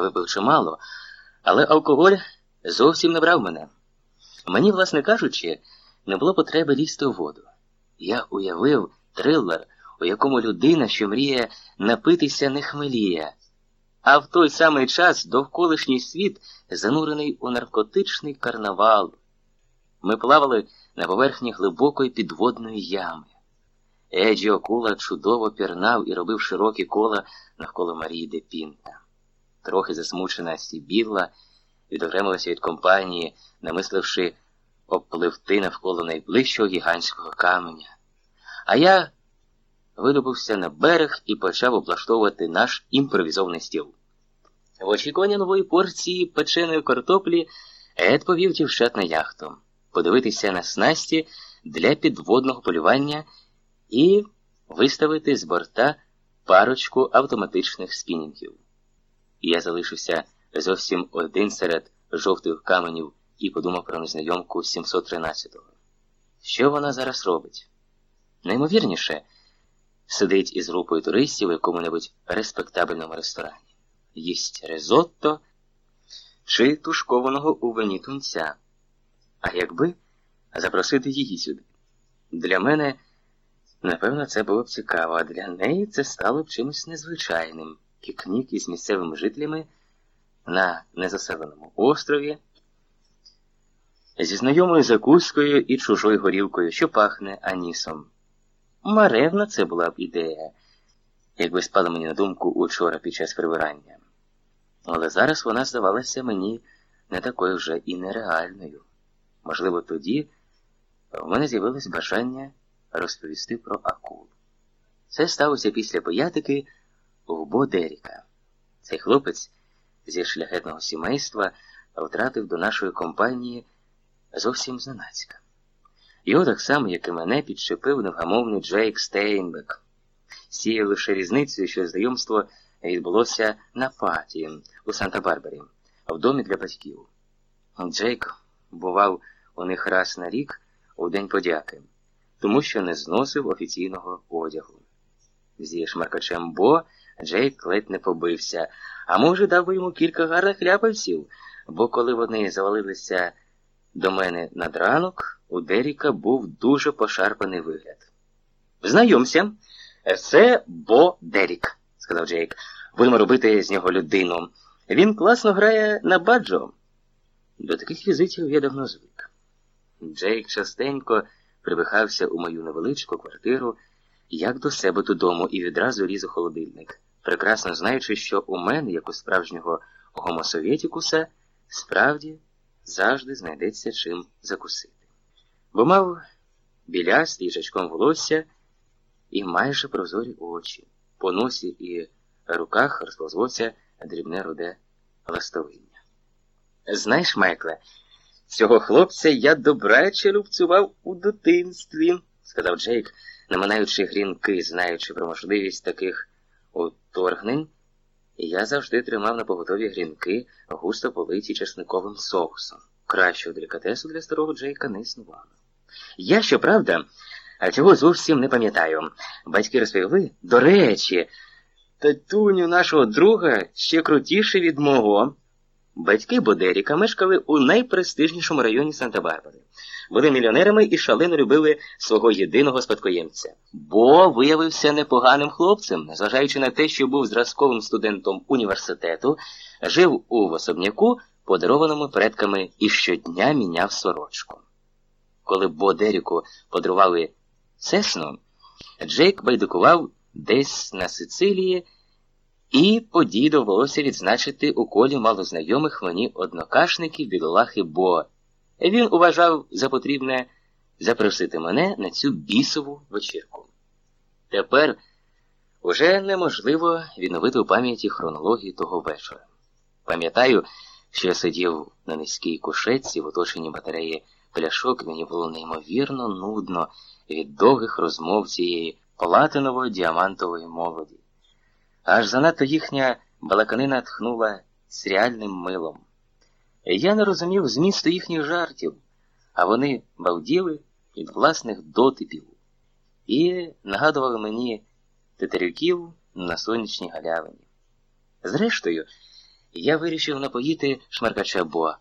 випив чимало, але алкоголь зовсім не брав мене. Мені, власне кажучи, не було потреби лізти у воду. Я уявив трилер, у якому людина, що мріє напитися, не хмеліє. А в той самий час довколишній світ занурений у наркотичний карнавал. Ми плавали на поверхні глибокої підводної ями. Еджі Окула чудово пірнав і робив широкі кола навколо Марії де Пінта. Трохи засмучена Сібілла відокремилася від компанії, намисливши обпливти навколо найближчого гігантського каменя. А я видобувся на берег і почав облаштовувати наш імпровізований стіл. В очікування нової порції печеної картоплі Ед повів дівчат на яхту, подивитися на снасті для підводного полювання і виставити з борта парочку автоматичних спінінгів. Я залишився зовсім один серед жовтих каменів і подумав про незнайомку 713-го. Що вона зараз робить? Наймовірніше, сидить із групою туристів у якому-небудь респектабельному ресторані, їсть ризотто чи тушкованого у вині тунця. А якби запросити її сюди? Для мене, напевно, це було б цікаво, а для неї це стало б чимось незвичайним. Пікнік із місцевими жителями на незаселеному острові зі знайомою закускою і чужою горілкою, що пахне анісом. Маревна це була б ідея, якби спала мені на думку учора під час прибирання. Але зараз вона здавалася мені не такою вже і нереальною. Можливо, тоді в мене з'явилось бажання розповісти про акул. Це сталося після боятики в Бодеріка. Цей хлопець зі шляхетного сімейства втратив до нашої компанії зовсім зненацька. Його так само, як і мене, підчепив невгамовний Джейк Стейнбек. Сіяв лише різницею, що знайомство відбулося на паті у Санта-Барбарі, в домі для батьків. Джейк бував у них раз на рік у День подяки, тому що не зносив офіційного одягу. Зі шмаркачем Бо Джейк ледь не побився, а може, дав би йому кілька гарних ляпавців, бо коли вони завалилися до мене над ранок, у Деріка був дуже пошарпаний вигляд. Знайомся, це Бо Дерік, сказав Джейк. Будемо робити з нього людину. Він класно грає на баджо. До таких візитів я давно звик. Джейк частенько прибихався у мою невеличку квартиру, як до себе додому, і відразу ліз у холодильник, прекрасно знаючи, що у мене, як у справжнього гомосовєтікуса, справді завжди знайдеться чим закусити. Бо мав білястий жачком волосся і майже прозорі очі, по носі і руках розповзлося дрібне руде ластовиння. Знаєш, Майкле, цього хлопця я добряче любцював у дитинстві, сказав Джейк, наминаючи грінки, знаючи про можливість таких уторгнень, я завжди тримав на поготові грінки, густо политі чесниковим соусом. Кращого делікатесу для старого Джейка не існувало. Я, щоправда, цього зовсім не пам'ятаю. Батьки розповіли, до речі, татуню нашого друга ще крутіше від мого. Батьки Бодеріка мешкали у найпрестижнішому районі Санта-Барбари. Були мільйонерами і шалено любили свого єдиного спадкоємця. Бо виявився непоганим хлопцем, незважаючи на те, що був зразковим студентом університету, жив у особняку, подарованому предками і щодня міняв сорочку. Коли Бодеріку подарували сесну, Джейк байдикував десь на Сицилії. І подій довелося відзначити у колі малознайомих мені однокашників бідолахи Бо. Він уважав за потрібне запросити мене на цю бісову вечірку. Тепер уже неможливо відновити у пам'яті хронологію того вечора. Пам'ятаю, що я сидів на низькій кушетці в оточенні батареї пляшок, мені було неймовірно нудно від довгих розмов цієї платинової діамантової молоді. Аж занадто їхня балаканина тхнула сріальним милом. Я не розумів змісту їхніх жартів, а вони бавділи від власних дотипів і нагадували мені тетерюків на сонячній галявині. Зрештою, я вирішив напоїти шмаркача Бо.